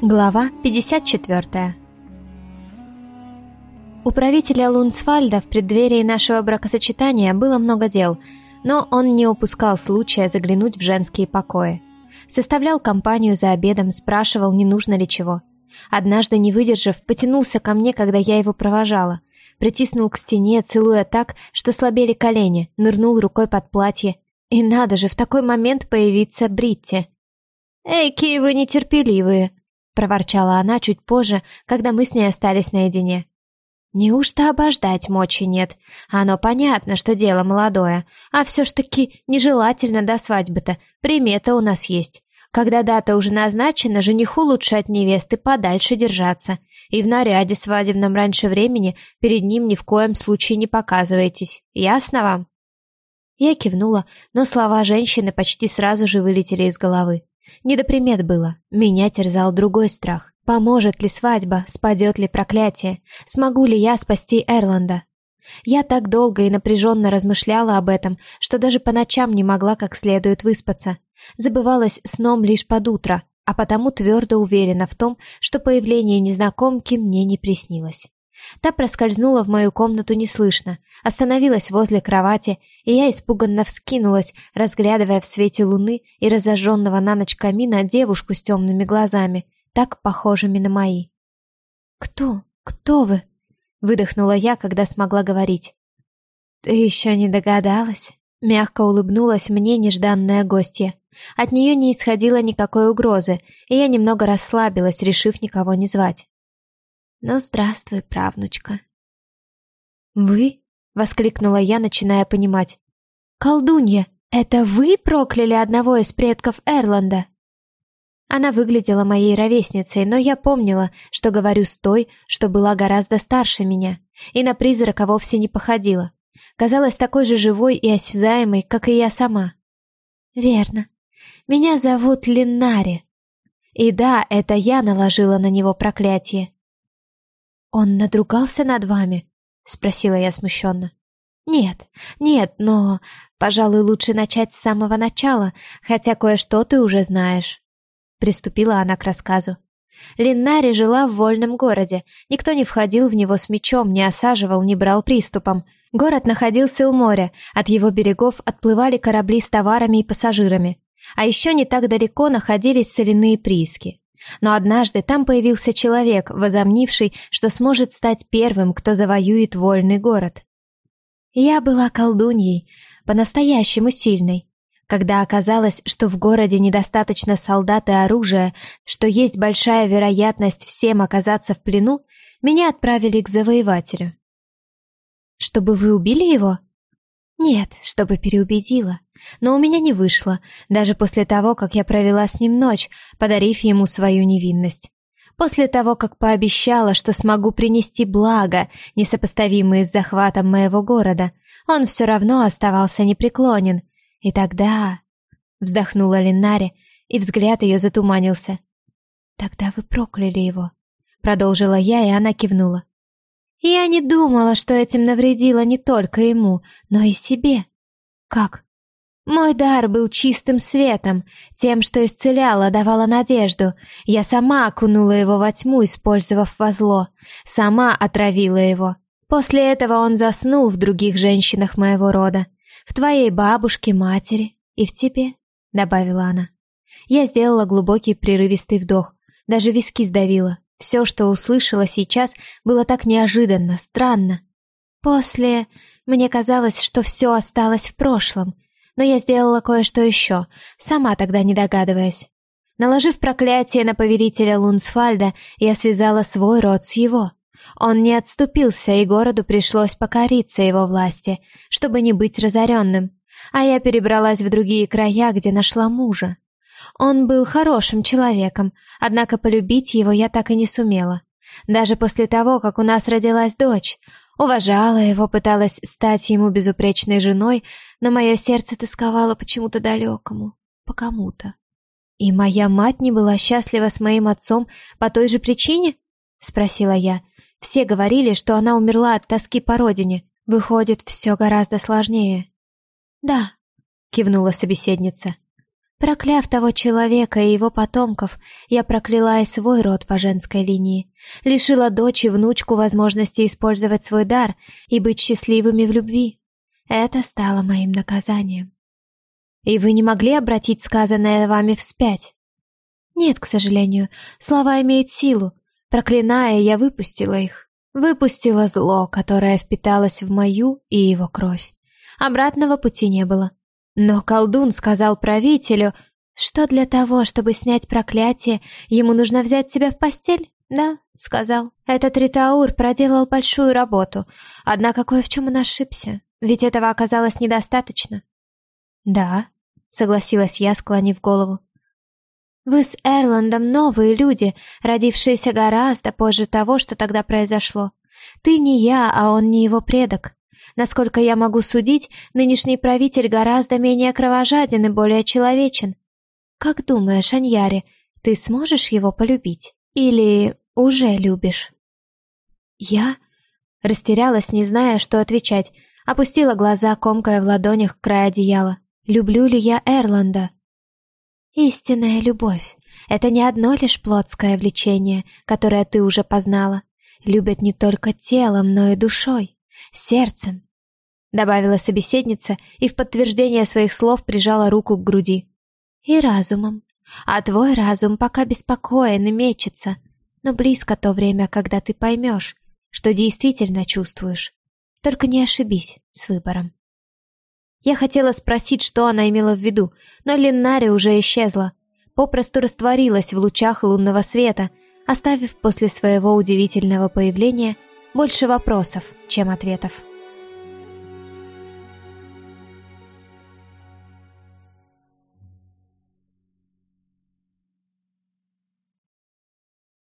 Глава 54 У правителя Лунсфальда в преддверии нашего бракосочетания было много дел, но он не упускал случая заглянуть в женские покои. Составлял компанию за обедом, спрашивал, не нужно ли чего. Однажды, не выдержав, потянулся ко мне, когда я его провожала. Притиснул к стене, целуя так, что слабели колени, нырнул рукой под платье. И надо же в такой момент появиться Бритти. «Эй, какие вы нетерпеливые!» Проворчала она чуть позже, когда мы с ней остались наедине. Неужто обождать мочи нет? Оно понятно, что дело молодое, а все ж таки нежелательно до свадьбы-то. Примета у нас есть. Когда дата уже назначена, жениху лучше от невесты подальше держаться. И в наряде свадебном раньше времени перед ним ни в коем случае не показывайтесь. Ясно вам? Я кивнула, но слова женщины почти сразу же вылетели из головы. Не до примет было. Меня терзал другой страх. Поможет ли свадьба, спадет ли проклятие, смогу ли я спасти Эрланда? Я так долго и напряженно размышляла об этом, что даже по ночам не могла как следует выспаться. Забывалась сном лишь под утро, а потому твердо уверена в том, что появление незнакомки мне не приснилось. Та проскользнула в мою комнату неслышно, остановилась возле кровати, и я испуганно вскинулась, разглядывая в свете луны и разожженного на ночь камина девушку с темными глазами, так похожими на мои. «Кто? Кто вы?» — выдохнула я, когда смогла говорить. «Ты еще не догадалась?» — мягко улыбнулась мне нежданная гостья. От нее не исходило никакой угрозы, и я немного расслабилась, решив никого не звать. «Ну, здравствуй, правнучка». «Вы?» — воскликнула я, начиная понимать. «Колдунья, это вы прокляли одного из предков Эрланда?» Она выглядела моей ровесницей, но я помнила, что говорю с той, что была гораздо старше меня, и на призрака вовсе не походила. Казалась такой же живой и осязаемой, как и я сама. «Верно. Меня зовут Линнари. И да, это я наложила на него проклятие. «Он надругался над вами?» — спросила я смущенно. «Нет, нет, но, пожалуй, лучше начать с самого начала, хотя кое-что ты уже знаешь». Приступила она к рассказу. Линнари жила в вольном городе. Никто не входил в него с мечом, не осаживал, не брал приступом. Город находился у моря, от его берегов отплывали корабли с товарами и пассажирами. А еще не так далеко находились соляные прииски. Но однажды там появился человек, возомнивший, что сможет стать первым, кто завоюет вольный город. Я была колдуньей, по-настоящему сильной. Когда оказалось, что в городе недостаточно солдат и оружия, что есть большая вероятность всем оказаться в плену, меня отправили к завоевателю. «Чтобы вы убили его?» «Нет, чтобы переубедила. Но у меня не вышло, даже после того, как я провела с ним ночь, подарив ему свою невинность. После того, как пообещала, что смогу принести благо, несопоставимые с захватом моего города, он все равно оставался непреклонен. И тогда... Вздохнула Линнари, и взгляд ее затуманился. «Тогда вы прокляли его», — продолжила я, и она кивнула. «Я не думала, что этим навредила не только ему, но и себе». «Как?» Мой дар был чистым светом, тем, что исцеляла, давала надежду. Я сама окунула его во тьму, использовав во зло. Сама отравила его. После этого он заснул в других женщинах моего рода. В твоей бабушке, матери и в тебе, — добавила она. Я сделала глубокий прерывистый вдох. Даже виски сдавила. Все, что услышала сейчас, было так неожиданно, странно. После... Мне казалось, что все осталось в прошлом — но я сделала кое-что еще, сама тогда не догадываясь. Наложив проклятие на повелителя Лунсфальда, я связала свой род с его. Он не отступился, и городу пришлось покориться его власти, чтобы не быть разоренным. А я перебралась в другие края, где нашла мужа. Он был хорошим человеком, однако полюбить его я так и не сумела. Даже после того, как у нас родилась дочь, Уважала его, пыталась стать ему безупречной женой, но мое сердце тосковало почему-то далекому, по кому-то. «И моя мать не была счастлива с моим отцом по той же причине?» — спросила я. «Все говорили, что она умерла от тоски по родине. Выходит, все гораздо сложнее». «Да», — кивнула собеседница. Прокляв того человека и его потомков, я прокляла и свой род по женской линии, лишила дочь и внучку возможности использовать свой дар и быть счастливыми в любви. Это стало моим наказанием. И вы не могли обратить сказанное вами вспять? Нет, к сожалению, слова имеют силу. Проклиная, я выпустила их. Выпустила зло, которое впиталось в мою и его кровь. Обратного пути не было. Но колдун сказал правителю, что для того, чтобы снять проклятие, ему нужно взять тебя в постель. Да, сказал. Этот Ритаур проделал большую работу, однако кое в чем он ошибся, ведь этого оказалось недостаточно. Да, согласилась я, склонив голову. Вы с Эрландом новые люди, родившиеся гораздо позже того, что тогда произошло. Ты не я, а он не его предок. Насколько я могу судить, нынешний правитель гораздо менее кровожаден и более человечен. Как думаешь, Аньяре, ты сможешь его полюбить? Или уже любишь? Я растерялась, не зная, что отвечать, опустила глаза, комкая в ладонях край одеяла. Люблю ли я Эрланда? Истинная любовь — это не одно лишь плотское влечение, которое ты уже познала. Любят не только телом, но и душой сердцем», — добавила собеседница и в подтверждение своих слов прижала руку к груди. «И разумом. А твой разум пока беспокоен и мечется, но близко то время, когда ты поймешь, что действительно чувствуешь. Только не ошибись с выбором». Я хотела спросить, что она имела в виду, но Линнари уже исчезла, попросту растворилась в лучах лунного света, оставив после своего удивительного появления больше вопросов, чем ответов.